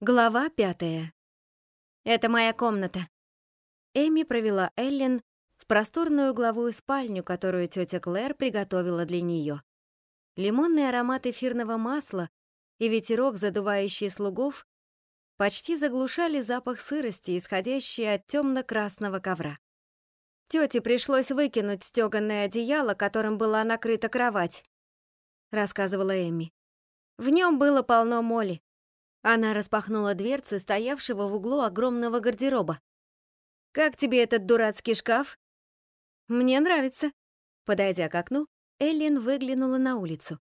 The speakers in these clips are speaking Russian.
Глава пятая. «Это моя комната». Эми провела Эллен в просторную угловую спальню, которую тетя Клэр приготовила для нее. Лимонный аромат эфирного масла и ветерок, задувающий слугов, почти заглушали запах сырости, исходящий от темно-красного ковра. Тете пришлось выкинуть стеганное одеяло, которым была накрыта кровать, рассказывала Эми. В нем было полно моли. Она распахнула дверцы стоявшего в углу огромного гардероба. «Как тебе этот дурацкий шкаф?» «Мне нравится». Подойдя к окну, Эллен выглянула на улицу.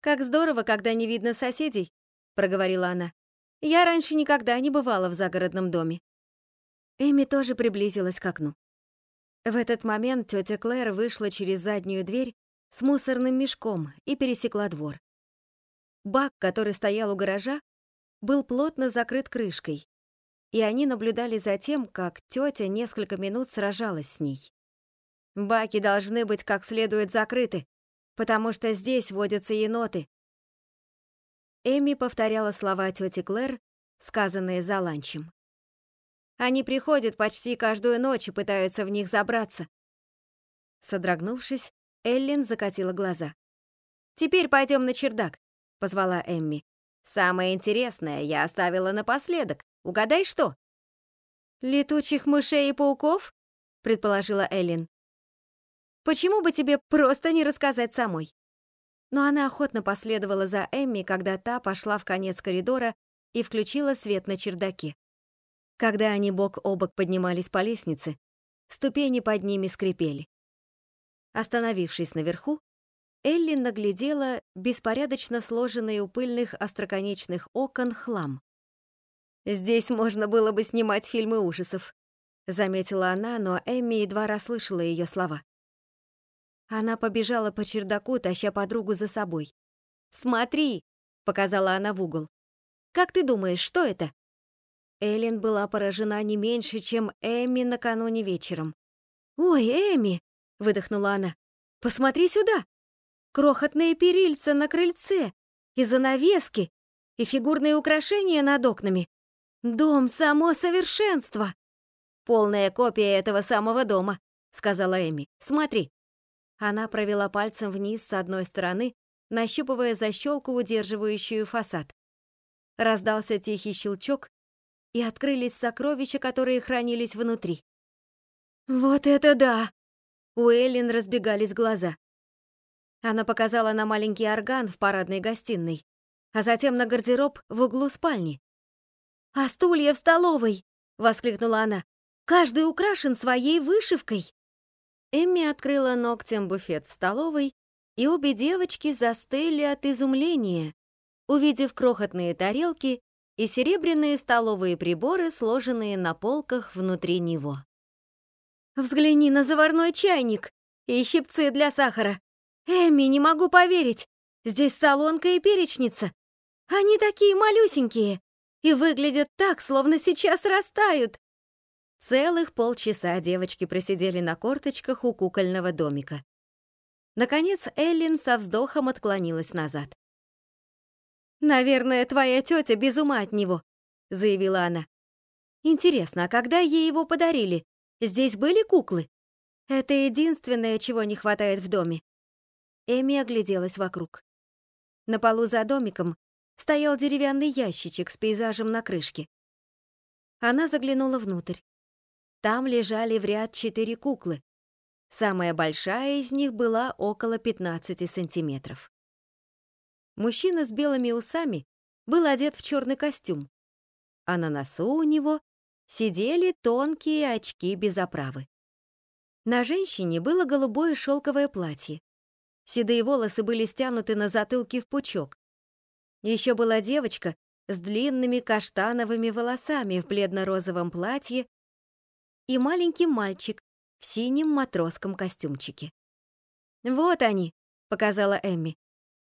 «Как здорово, когда не видно соседей», — проговорила она. «Я раньше никогда не бывала в загородном доме». Эми тоже приблизилась к окну. В этот момент тетя Клэр вышла через заднюю дверь с мусорным мешком и пересекла двор. Бак, который стоял у гаража, был плотно закрыт крышкой, и они наблюдали за тем, как тетя несколько минут сражалась с ней. «Баки должны быть как следует закрыты, потому что здесь водятся еноты». Эми повторяла слова тети Клэр, сказанные за ланчем. «Они приходят почти каждую ночь и пытаются в них забраться». Содрогнувшись, Эллен закатила глаза. «Теперь пойдем на чердак», — позвала Эмми. Самое интересное я оставила напоследок. Угадай, что?» «Летучих мышей и пауков?» — предположила Эллен. «Почему бы тебе просто не рассказать самой?» Но она охотно последовала за Эмми, когда та пошла в конец коридора и включила свет на чердаке. Когда они бок о бок поднимались по лестнице, ступени под ними скрипели. Остановившись наверху, Элли наглядела беспорядочно сложенный у пыльных остроконечных окон хлам. «Здесь можно было бы снимать фильмы ужасов», — заметила она, но Эмми едва расслышала ее слова. Она побежала по чердаку, таща подругу за собой. «Смотри!» — показала она в угол. «Как ты думаешь, что это?» Эллен была поражена не меньше, чем Эмми накануне вечером. «Ой, Эмми!» — выдохнула она. «Посмотри сюда!» Крохотные перильца на крыльце, и занавески, и фигурные украшения над окнами. Дом — само совершенство. Полная копия этого самого дома, сказала Эми. Смотри. Она провела пальцем вниз с одной стороны, нащупывая защелку, удерживающую фасад. Раздался тихий щелчок, и открылись сокровища, которые хранились внутри. «Вот это да!» У Эллен разбегались глаза. Она показала на маленький орган в парадной гостиной, а затем на гардероб в углу спальни. «А стулья в столовой!» — воскликнула она. «Каждый украшен своей вышивкой!» Эмми открыла ногтем буфет в столовой, и обе девочки застыли от изумления, увидев крохотные тарелки и серебряные столовые приборы, сложенные на полках внутри него. «Взгляни на заварной чайник и щипцы для сахара», «Эми, не могу поверить! Здесь солонка и перечница! Они такие малюсенькие и выглядят так, словно сейчас растают!» Целых полчаса девочки просидели на корточках у кукольного домика. Наконец Эллин со вздохом отклонилась назад. «Наверное, твоя тетя без ума от него», — заявила она. «Интересно, а когда ей его подарили? Здесь были куклы? Это единственное, чего не хватает в доме. Эми огляделась вокруг. На полу за домиком стоял деревянный ящичек с пейзажем на крышке. Она заглянула внутрь. Там лежали в ряд четыре куклы. Самая большая из них была около 15 сантиметров. Мужчина с белыми усами был одет в черный костюм, а на носу у него сидели тонкие очки без оправы. На женщине было голубое шелковое платье, Седые волосы были стянуты на затылке в пучок. Еще была девочка с длинными каштановыми волосами в бледно-розовом платье и маленький мальчик в синем матросском костюмчике. «Вот они», — показала Эмми.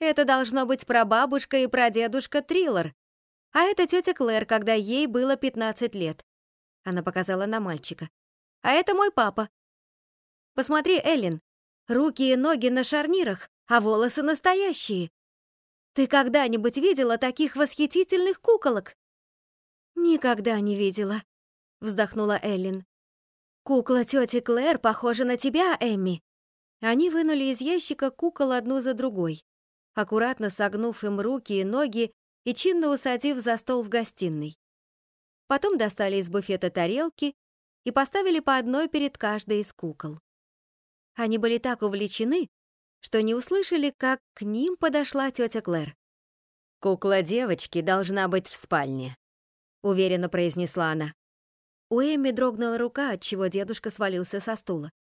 «Это должно быть прабабушка и прадедушка Триллер, а это тетя Клэр, когда ей было 15 лет». Она показала на мальчика. «А это мой папа. Посмотри, Эллен, Руки и ноги на шарнирах, а волосы настоящие. Ты когда-нибудь видела таких восхитительных куколок? «Никогда не видела», — вздохнула Эллин. «Кукла тети Клэр похожа на тебя, Эмми». Они вынули из ящика кукол одну за другой, аккуратно согнув им руки и ноги и чинно усадив за стол в гостиной. Потом достали из буфета тарелки и поставили по одной перед каждой из кукол. Они были так увлечены, что не услышали, как к ним подошла тетя Клэр. «Кукла девочки должна быть в спальне», — уверенно произнесла она. У Эми дрогнула рука, от чего дедушка свалился со стула.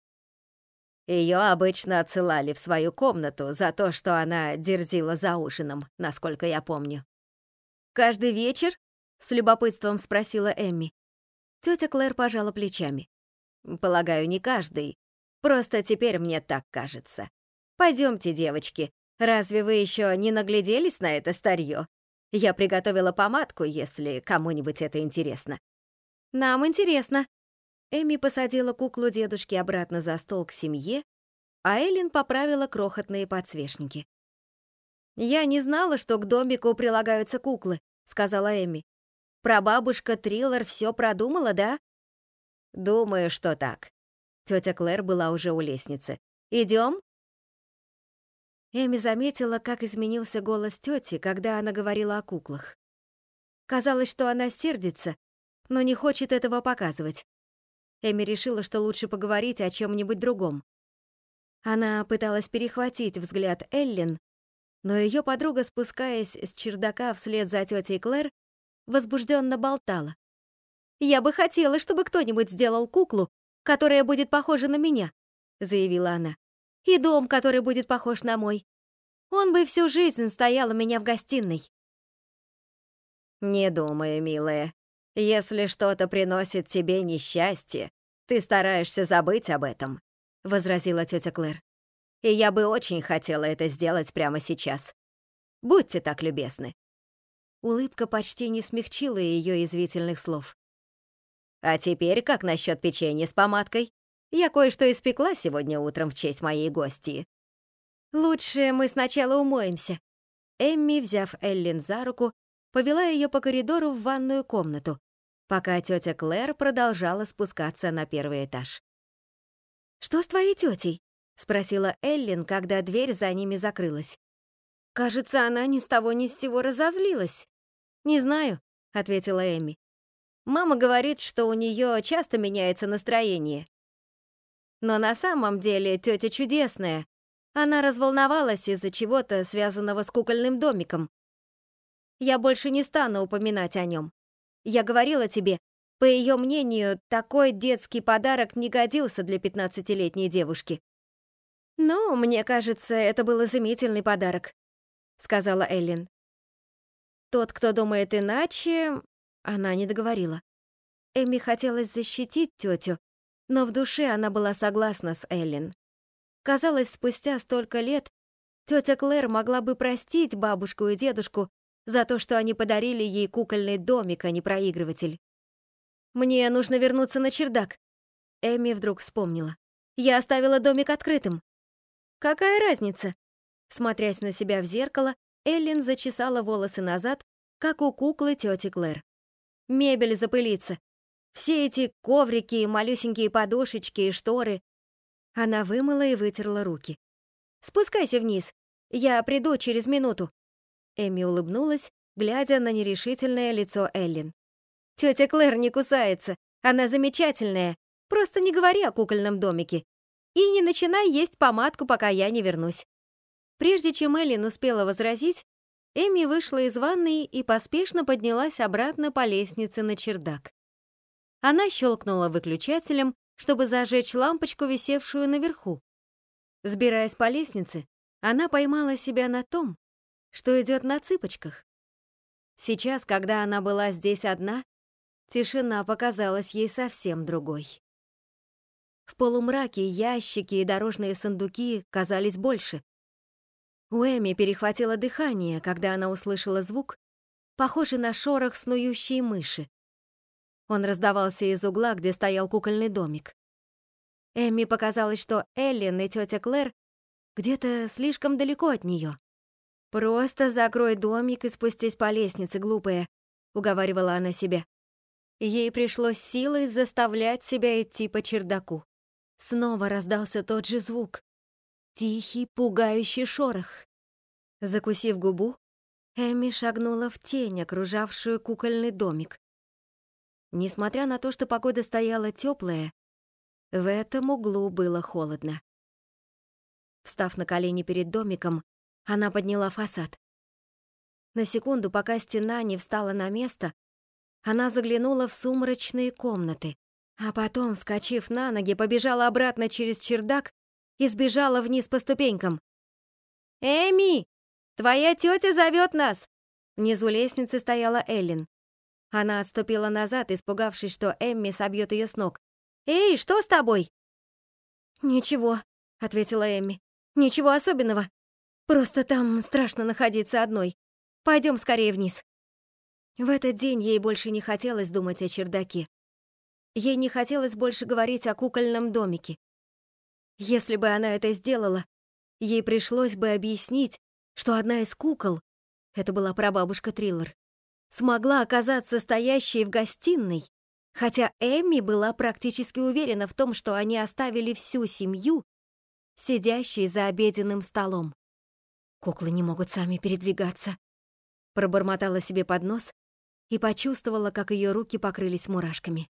Ее обычно отсылали в свою комнату за то, что она дерзила за ужином, насколько я помню. «Каждый вечер?» — с любопытством спросила Эмми. Тетя Клэр пожала плечами. «Полагаю, не каждый. Просто теперь мне так кажется. Пойдемте, девочки. Разве вы еще не нагляделись на это старье? Я приготовила помадку, если кому-нибудь это интересно». «Нам интересно». Эми посадила куклу дедушки обратно за стол к семье, а Эллен поправила крохотные подсвечники. «Я не знала, что к домику прилагаются куклы», — сказала Эми. «Прабабушка Триллер все продумала, да?» «Думаю, что так». Тетя Клэр была уже у лестницы. «Идем?» Эми заметила, как изменился голос тети, когда она говорила о куклах. Казалось, что она сердится, но не хочет этого показывать. Эми решила, что лучше поговорить о чем нибудь другом. Она пыталась перехватить взгляд Эллен, но ее подруга, спускаясь с чердака вслед за тетей Клэр, возбужденно болтала. «Я бы хотела, чтобы кто-нибудь сделал куклу, которая будет похожа на меня», — заявила она. «И дом, который будет похож на мой. Он бы всю жизнь стоял у меня в гостиной». «Не думаю, милая. Если что-то приносит тебе несчастье, ты стараешься забыть об этом», — возразила тетя Клэр и я бы очень хотела это сделать прямо сейчас. Будьте так любезны». Улыбка почти не смягчила ее извительных слов. «А теперь как насчет печенья с помадкой? Я кое-что испекла сегодня утром в честь моей гости». «Лучше мы сначала умоемся». Эмми, взяв Эллин за руку, повела ее по коридору в ванную комнату, пока тетя Клэр продолжала спускаться на первый этаж. «Что с твоей тетей?» — спросила Эллин, когда дверь за ними закрылась. «Кажется, она ни с того ни с сего разозлилась». «Не знаю», — ответила Эми. «Мама говорит, что у нее часто меняется настроение». Но на самом деле тетя чудесная. Она разволновалась из-за чего-то, связанного с кукольным домиком. Я больше не стану упоминать о нем. Я говорила тебе, по ее мнению, такой детский подарок не годился для пятнадцатилетней девушки. «Ну, мне кажется, это был изумительный подарок», — сказала Эллен. «Тот, кто думает иначе...» Она не договорила. Эми хотелось защитить тетю, но в душе она была согласна с Эллен. Казалось, спустя столько лет тетя Клэр могла бы простить бабушку и дедушку за то, что они подарили ей кукольный домик, а не проигрыватель. «Мне нужно вернуться на чердак», — Эми вдруг вспомнила. «Я оставила домик открытым». Какая разница? Смотрясь на себя в зеркало, Эллин зачесала волосы назад, как у куклы тети Клэр. Мебель запылится. Все эти коврики, малюсенькие подушечки и шторы. Она вымыла и вытерла руки. «Спускайся вниз. Я приду через минуту». Эми улыбнулась, глядя на нерешительное лицо Эллин. «Тетя Клэр не кусается. Она замечательная. Просто не говори о кукольном домике. И не начинай есть помадку, пока я не вернусь». Прежде чем Эллен успела возразить, Эми вышла из ванной и поспешно поднялась обратно по лестнице на чердак. Она щелкнула выключателем, чтобы зажечь лампочку, висевшую наверху. Сбираясь по лестнице, она поймала себя на том, что идет на цыпочках. Сейчас, когда она была здесь одна, тишина показалась ей совсем другой. В полумраке ящики и дорожные сундуки казались больше. У Эми перехватило дыхание, когда она услышала звук, похожий на шорох снующей мыши. Он раздавался из угла, где стоял кукольный домик. Эми показалось, что Эллен и тетя Клэр где-то слишком далеко от нее. «Просто закрой домик и спустись по лестнице, глупая», — уговаривала она себя. Ей пришлось силой заставлять себя идти по чердаку. Снова раздался тот же звук. Тихий, пугающий шорох. Закусив губу, Эми шагнула в тень, окружавшую кукольный домик. Несмотря на то, что погода стояла теплая, в этом углу было холодно. Встав на колени перед домиком, она подняла фасад. На секунду, пока стена не встала на место, она заглянула в сумрачные комнаты, а потом, вскочив на ноги, побежала обратно через чердак и сбежала вниз по ступенькам. «Эми, твоя тетя зовет нас!» Внизу лестницы стояла Эллен. Она отступила назад, испугавшись, что Эмми собьет ее с ног. «Эй, что с тобой?» «Ничего», — ответила Эмми. «Ничего особенного. Просто там страшно находиться одной. Пойдем скорее вниз». В этот день ей больше не хотелось думать о чердаке. Ей не хотелось больше говорить о кукольном домике. Если бы она это сделала, ей пришлось бы объяснить, что одна из кукол, это была прабабушка Триллер, смогла оказаться стоящей в гостиной, хотя Эмми была практически уверена в том, что они оставили всю семью, сидящей за обеденным столом. Куклы не могут сами передвигаться. Пробормотала себе под нос и почувствовала, как ее руки покрылись мурашками.